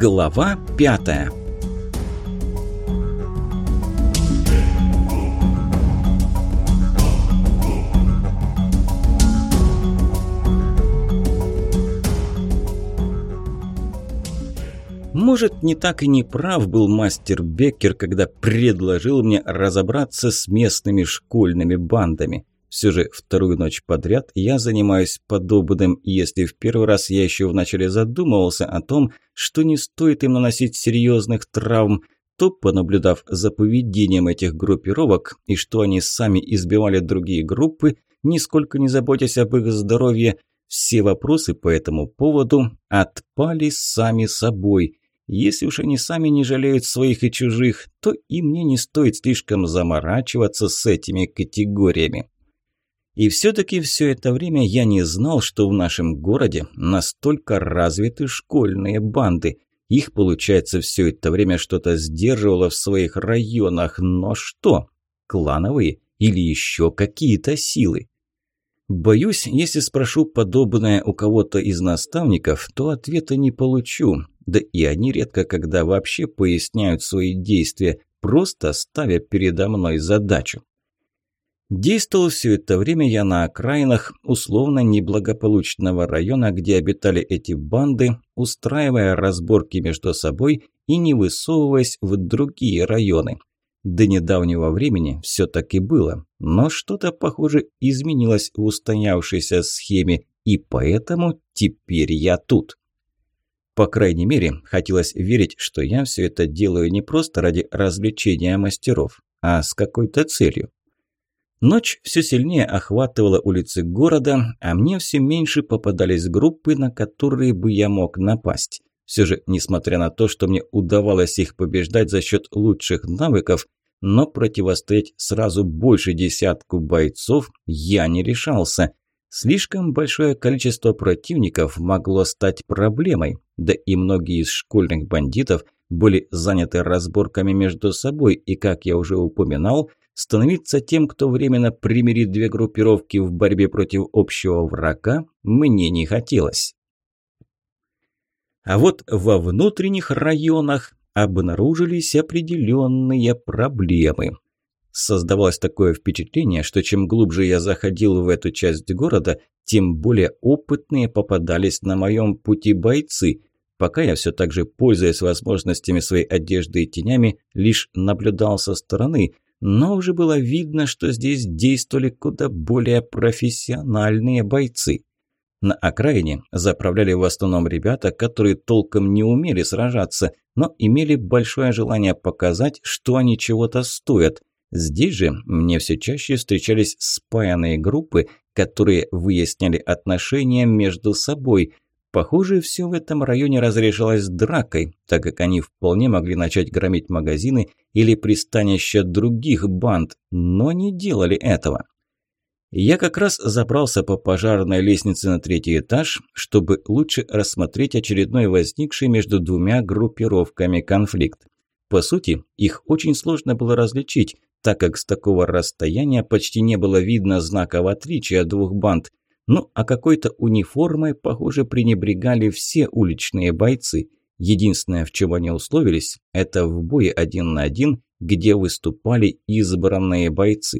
Глава пятая Может, не так и не прав был мастер Беккер, когда предложил мне разобраться с местными школьными бандами. Все же вторую ночь подряд я занимаюсь подобным, если в первый раз я еще вначале задумывался о том, что не стоит им наносить серьезных травм, то, понаблюдав за поведением этих группировок и что они сами избивали другие группы, нисколько не заботясь об их здоровье, все вопросы по этому поводу отпали сами собой – если уж они сами не жалеют своих и чужих, то и мне не стоит слишком заморачиваться с этими категориями. И все-таки все это время я не знал, что в нашем городе настолько развиты школьные банды. Их, получается, все это время что-то сдерживало в своих районах. Но что? Клановые или еще какие-то силы? Боюсь, если спрошу подобное у кого-то из наставников, то ответа не получу. Да и они редко когда вообще поясняют свои действия, просто ставя передо мной задачу. Действовал все это время я на окраинах условно неблагополучного района, где обитали эти банды, устраивая разборки между собой и не высовываясь в другие районы. До недавнего времени все так и было, но что-то, похоже, изменилось в устоявшейся схеме, и поэтому теперь я тут. По крайней мере, хотелось верить, что я все это делаю не просто ради развлечения мастеров, а с какой-то целью. Ночь все сильнее охватывала улицы города, а мне все меньше попадались группы, на которые бы я мог напасть. Все же, несмотря на то, что мне удавалось их побеждать за счет лучших навыков, но противостоять сразу больше десятку бойцов я не решался. Слишком большое количество противников могло стать проблемой, да и многие из школьных бандитов были заняты разборками между собой, и, как я уже упоминал, становиться тем, кто временно примирит две группировки в борьбе против общего врага, мне не хотелось. А вот во внутренних районах обнаружились определенные проблемы – Создавалось такое впечатление, что чем глубже я заходил в эту часть города, тем более опытные попадались на моем пути бойцы. Пока я все так же, пользуясь возможностями своей одежды и тенями, лишь наблюдал со стороны, но уже было видно, что здесь действовали куда более профессиональные бойцы. На окраине заправляли в основном ребята, которые толком не умели сражаться, но имели большое желание показать, что они чего-то стоят – Здесь же мне все чаще встречались спаянные группы, которые выясняли отношения между собой. Похоже, все в этом районе разрешалось дракой, так как они вполне могли начать громить магазины или пристанища других банд, но не делали этого. Я как раз забрался по пожарной лестнице на третий этаж, чтобы лучше рассмотреть очередной возникший между двумя группировками конфликт. По сути, их очень сложно было различить, так как с такого расстояния почти не было видно знаков отличия двух банд. Ну, а какой-то униформой, похоже, пренебрегали все уличные бойцы. Единственное, в чем они условились, это в бое один на один, где выступали избранные бойцы.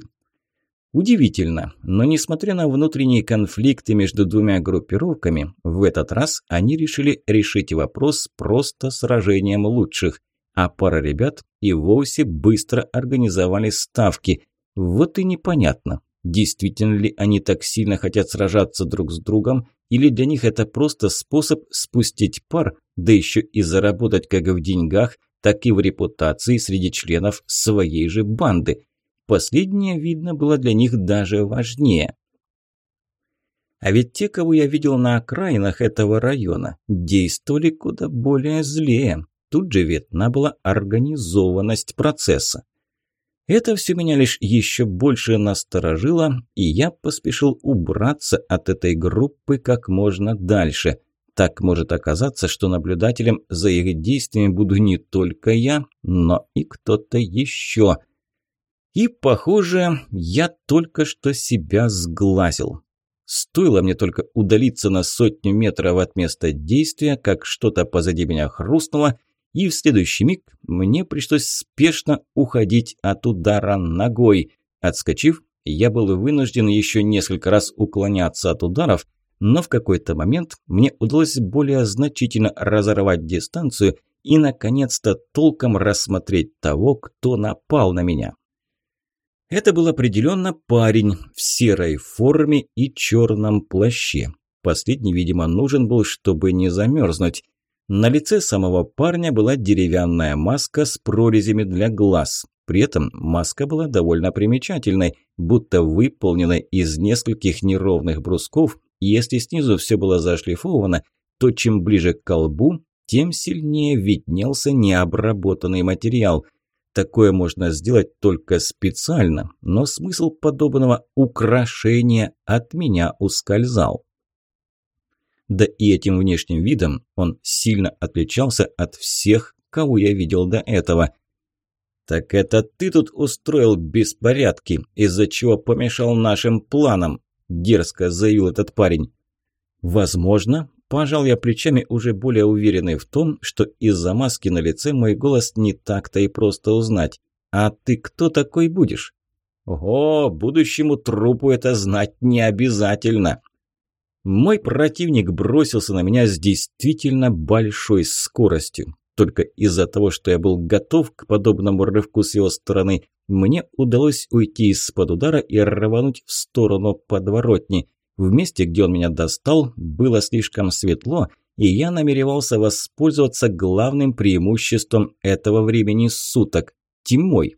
Удивительно, но несмотря на внутренние конфликты между двумя группировками, в этот раз они решили решить вопрос просто сражением лучших а пара ребят и вовсе быстро организовали ставки. Вот и непонятно, действительно ли они так сильно хотят сражаться друг с другом, или для них это просто способ спустить пар, да еще и заработать как в деньгах, так и в репутации среди членов своей же банды. Последнее, видно, было для них даже важнее. А ведь те, кого я видел на окраинах этого района, действовали куда более злее. Тут же видна была организованность процесса. Это все меня лишь еще больше насторожило, и я поспешил убраться от этой группы как можно дальше. Так может оказаться, что наблюдателем за их действиями буду не только я, но и кто-то еще. И, похоже, я только что себя сглазил. Стоило мне только удалиться на сотню метров от места действия, как что-то позади меня хрустнуло, и в следующий миг мне пришлось спешно уходить от удара ногой. Отскочив, я был вынужден еще несколько раз уклоняться от ударов, но в какой-то момент мне удалось более значительно разорвать дистанцию и, наконец-то, толком рассмотреть того, кто напал на меня. Это был определенно парень в серой форме и черном плаще. Последний, видимо, нужен был, чтобы не замерзнуть. На лице самого парня была деревянная маска с прорезями для глаз. При этом маска была довольно примечательной, будто выполненной из нескольких неровных брусков, и если снизу все было зашлифовано, то чем ближе к колбу, тем сильнее виднелся необработанный материал. Такое можно сделать только специально, но смысл подобного украшения от меня ускользал. Да и этим внешним видом он сильно отличался от всех, кого я видел до этого. «Так это ты тут устроил беспорядки, из-за чего помешал нашим планам», – дерзко заявил этот парень. «Возможно», – пожал я плечами, уже более уверенный в том, что из-за маски на лице мой голос не так-то и просто узнать. «А ты кто такой будешь?» «Ого, будущему трупу это знать не обязательно», мой противник бросился на меня с действительно большой скоростью. Только из-за того, что я был готов к подобному рывку с его стороны, мне удалось уйти из-под удара и рвануть в сторону подворотни. В месте, где он меня достал, было слишком светло, и я намеревался воспользоваться главным преимуществом этого времени суток – тьмой.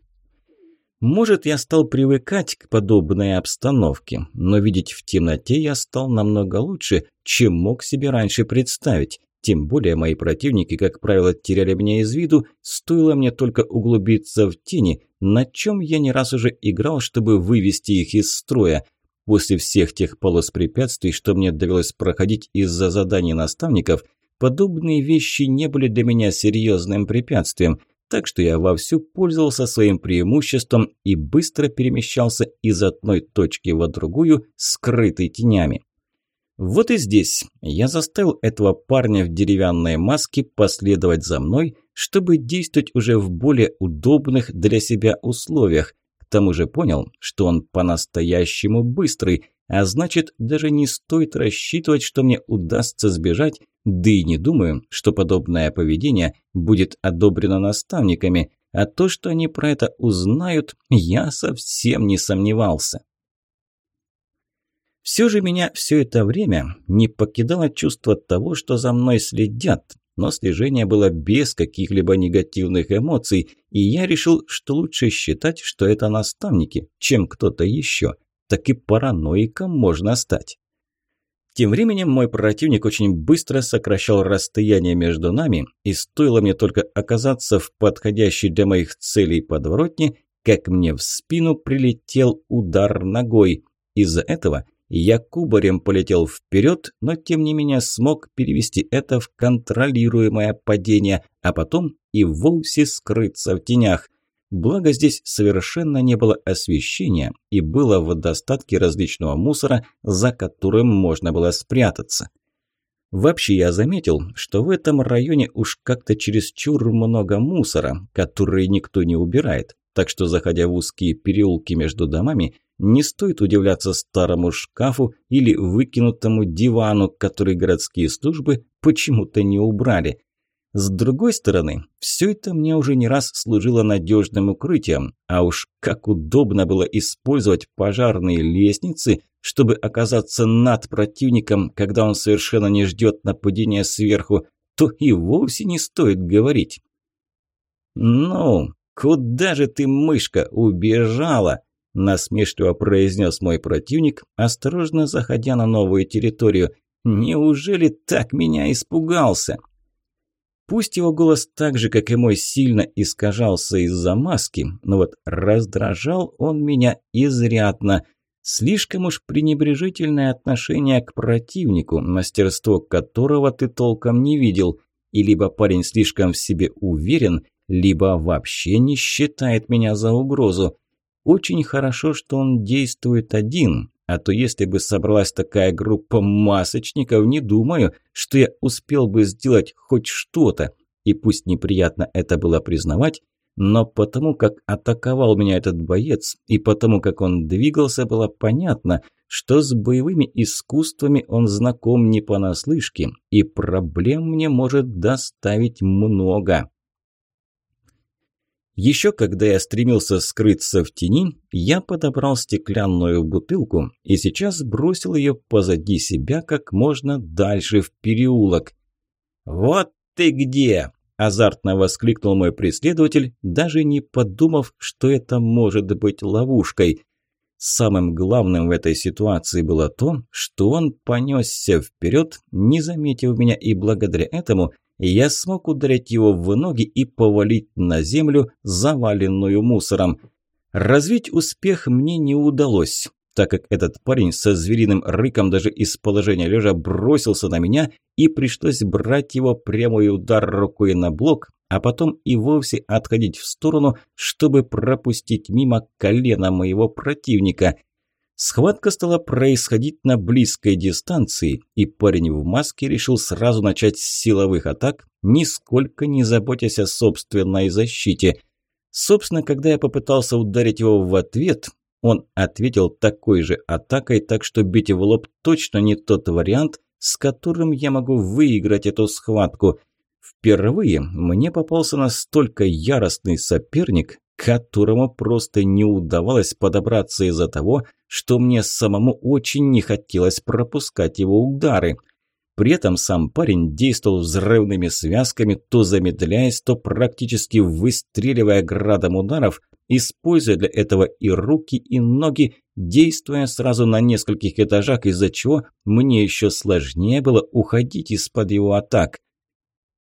Может, я стал привыкать к подобной обстановке, но видеть в темноте я стал намного лучше, чем мог себе раньше представить. Тем более мои противники, как правило, теряли меня из виду, стоило мне только углубиться в тени, на чем я не раз уже играл, чтобы вывести их из строя. После всех тех полос препятствий, что мне довелось проходить из-за заданий наставников, подобные вещи не были для меня серьезным препятствием – так что я вовсю пользовался своим преимуществом и быстро перемещался из одной точки в другую, скрытый тенями. Вот и здесь я заставил этого парня в деревянной маске последовать за мной, чтобы действовать уже в более удобных для себя условиях. К тому же понял, что он по-настоящему быстрый, а значит, даже не стоит рассчитывать, что мне удастся сбежать, да и не думаю, что подобное поведение будет одобрено наставниками, а то, что они про это узнают, я совсем не сомневался. Все же меня все это время не покидало чувство того, что за мной следят, но слежение было без каких-либо негативных эмоций, и я решил, что лучше считать, что это наставники, чем кто-то еще. Так и параноиком можно стать. Тем временем мой противник очень быстро сокращал расстояние между нами, и стоило мне только оказаться в подходящей для моих целей подворотне, как мне в спину прилетел удар ногой. Из-за этого я кубарем полетел вперед, но тем не менее смог перевести это в контролируемое падение, а потом и вовсе скрыться в тенях. Благо здесь совершенно не было освещения и было в достатке различного мусора, за которым можно было спрятаться. Вообще я заметил, что в этом районе уж как-то чересчур много мусора, который никто не убирает, так что заходя в узкие переулки между домами, не стоит удивляться старому шкафу или выкинутому дивану, который городские службы почему-то не убрали – с другой стороны, все это мне уже не раз служило надежным укрытием, а уж как удобно было использовать пожарные лестницы, чтобы оказаться над противником, когда он совершенно не ждет нападения сверху, то и вовсе не стоит говорить. «Ну, куда же ты, мышка, убежала?» – насмешливо произнес мой противник, осторожно заходя на новую территорию. «Неужели так меня испугался?» Пусть его голос так же, как и мой, сильно искажался из-за маски, но вот раздражал он меня изрядно. Слишком уж пренебрежительное отношение к противнику, мастерство которого ты толком не видел. И либо парень слишком в себе уверен, либо вообще не считает меня за угрозу. Очень хорошо, что он действует один, А то если бы собралась такая группа масочников, не думаю, что я успел бы сделать хоть что-то. И пусть неприятно это было признавать, но потому как атаковал меня этот боец и потому как он двигался, было понятно, что с боевыми искусствами он знаком не понаслышке, и проблем мне может доставить много. Еще когда я стремился скрыться в тени, я подобрал стеклянную бутылку и сейчас бросил ее позади себя как можно дальше в переулок. «Вот ты где!» – азартно воскликнул мой преследователь, даже не подумав, что это может быть ловушкой. Самым главным в этой ситуации было то, что он понесся вперед, не заметив меня, и благодаря этому я смог ударить его в ноги и повалить на землю, заваленную мусором. Развить успех мне не удалось, так как этот парень со звериным рыком даже из положения лежа бросился на меня и пришлось брать его прямой удар рукой на блок, а потом и вовсе отходить в сторону, чтобы пропустить мимо колена моего противника – Схватка стала происходить на близкой дистанции, и парень в маске решил сразу начать с силовых атак, нисколько не заботясь о собственной защите. Собственно, когда я попытался ударить его в ответ, он ответил такой же атакой, так что бить в лоб точно не тот вариант, с которым я могу выиграть эту схватку. Впервые мне попался настолько яростный соперник, которому просто не удавалось подобраться из-за того, что мне самому очень не хотелось пропускать его удары. При этом сам парень действовал взрывными связками, то замедляясь, то практически выстреливая градом ударов, используя для этого и руки, и ноги, действуя сразу на нескольких этажах, из-за чего мне еще сложнее было уходить из-под его атак.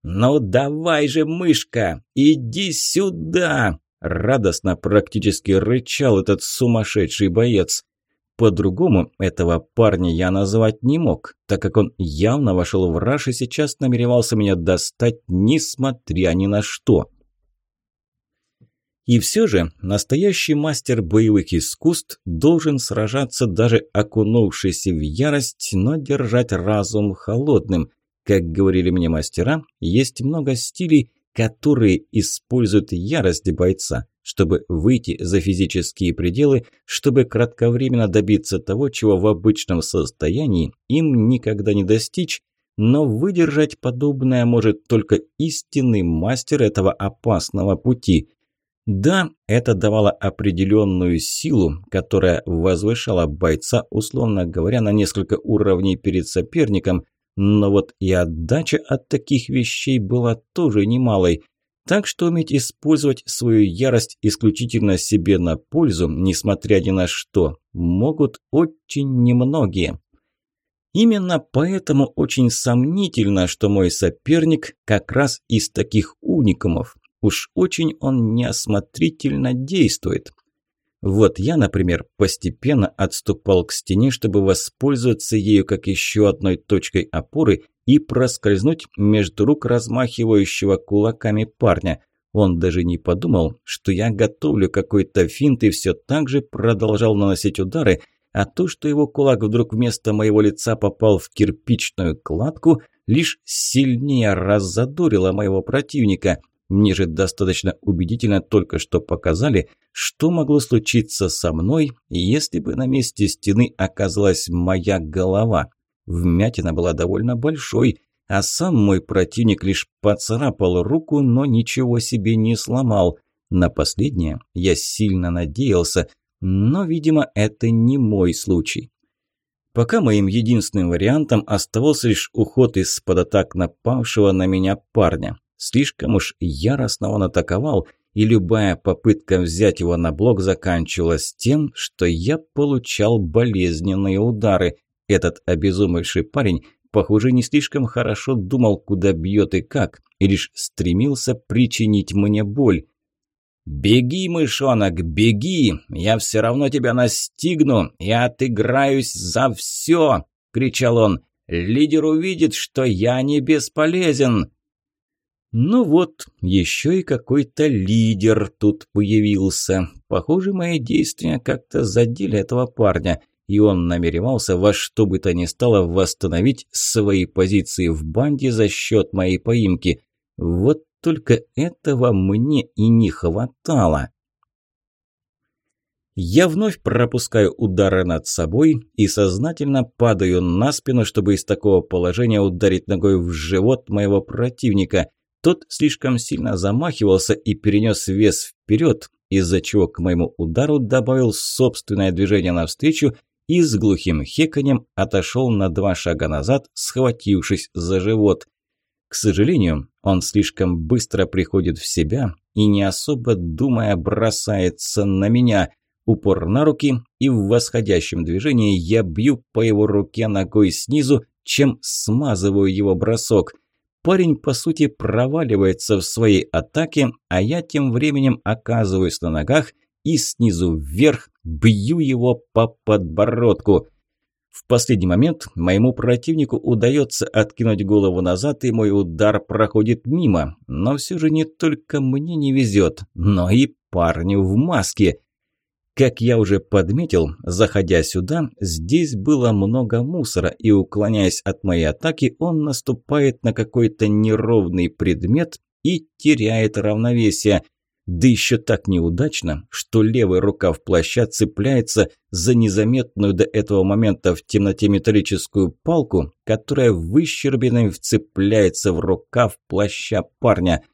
«Ну давай же, мышка, иди сюда!» Радостно практически рычал этот сумасшедший боец. По-другому этого парня я назвать не мог, так как он явно вошел в раж и сейчас намеревался меня достать, несмотря ни на что. И все же настоящий мастер боевых искусств должен сражаться даже окунувшись в ярость, но держать разум холодным. Как говорили мне мастера, есть много стилей, которые используют ярость бойца, чтобы выйти за физические пределы, чтобы кратковременно добиться того, чего в обычном состоянии им никогда не достичь, но выдержать подобное может только истинный мастер этого опасного пути. Да, это давало определенную силу, которая возвышала бойца, условно говоря, на несколько уровней перед соперником – но вот и отдача от таких вещей была тоже немалой. Так что уметь использовать свою ярость исключительно себе на пользу, несмотря ни на что, могут очень немногие. Именно поэтому очень сомнительно, что мой соперник как раз из таких уникумов. Уж очень он неосмотрительно действует. Вот я, например, постепенно отступал к стене, чтобы воспользоваться ею как еще одной точкой опоры и проскользнуть между рук размахивающего кулаками парня. Он даже не подумал, что я готовлю какой-то финт и все так же продолжал наносить удары, а то, что его кулак вдруг вместо моего лица попал в кирпичную кладку, лишь сильнее раззадорило моего противника. Мне же достаточно убедительно только что показали, что могло случиться со мной, если бы на месте стены оказалась моя голова. Вмятина была довольно большой, а сам мой противник лишь поцарапал руку, но ничего себе не сломал. На последнее я сильно надеялся, но, видимо, это не мой случай. Пока моим единственным вариантом оставался лишь уход из-под атак напавшего на меня парня. Слишком уж яростно он атаковал, и любая попытка взять его на блок заканчивалась тем, что я получал болезненные удары. Этот обезумевший парень, похоже, не слишком хорошо думал, куда бьет и как, и лишь стремился причинить мне боль. «Беги, мышонок, беги! Я все равно тебя настигну и отыграюсь за все!» – кричал он. «Лидер увидит, что я не бесполезен!» Ну вот, еще и какой-то лидер тут появился. Похоже, мои действия как-то задели этого парня. и он намеревался во что бы то ни стало восстановить свои позиции в банде за счет моей поимки. Вот только этого мне и не хватало. Я вновь пропускаю удары над собой и сознательно падаю на спину, чтобы из такого положения ударить ногой в живот моего противника. Тот слишком сильно замахивался и перенес вес вперед, из-за чего к моему удару добавил собственное движение навстречу и с глухим хеканем отошел на два шага назад, схватившись за живот. К сожалению, он слишком быстро приходит в себя и, не особо думая, бросается на меня. Упор на руки, и в восходящем движении я бью по его руке ногой снизу, чем смазываю его бросок. Парень, по сути, проваливается в своей атаке, а я тем временем оказываюсь на ногах и снизу вверх бью его по подбородку. В последний момент моему противнику удается откинуть голову назад, и мой удар проходит мимо. Но все же не только мне не везет, но и парню в маске. Как я уже подметил, заходя сюда, здесь было много мусора, и уклоняясь от моей атаки, он наступает на какой-то неровный предмет и теряет равновесие. Да еще так неудачно, что левый рукав плаща цепляется за незаметную до этого момента в темноте металлическую палку, которая выщербиной вцепляется в рукав плаща парня –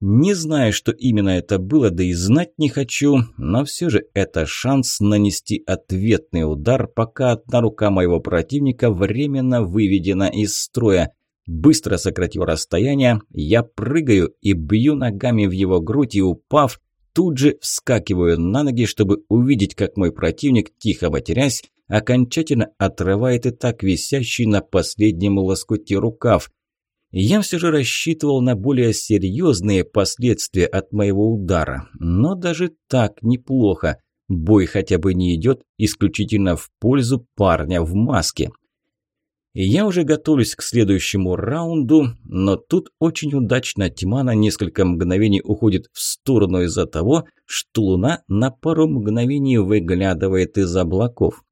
не знаю, что именно это было, да и знать не хочу, но все же это шанс нанести ответный удар, пока одна рука моего противника временно выведена из строя. Быстро сократив расстояние, я прыгаю и бью ногами в его грудь и, упав, тут же вскакиваю на ноги, чтобы увидеть, как мой противник, тихо матерясь, окончательно отрывает и так висящий на последнем лоскуте рукав – я все же рассчитывал на более серьезные последствия от моего удара, но даже так неплохо. Бой хотя бы не идет исключительно в пользу парня в маске. Я уже готовлюсь к следующему раунду, но тут очень удачно тьма на несколько мгновений уходит в сторону из-за того, что луна на пару мгновений выглядывает из облаков.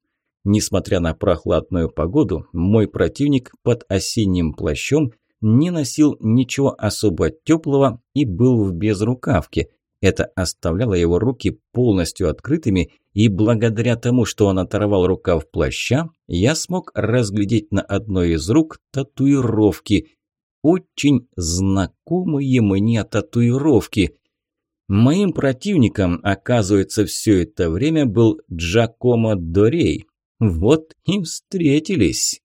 Несмотря на прохладную погоду, мой противник под осенним плащом не носил ничего особо теплого и был в безрукавке. Это оставляло его руки полностью открытыми, и благодаря тому, что он оторвал рукав плаща, я смог разглядеть на одной из рук татуировки. Очень знакомые мне татуировки. Моим противником, оказывается, все это время был Джакомо Дорей. Вот и встретились.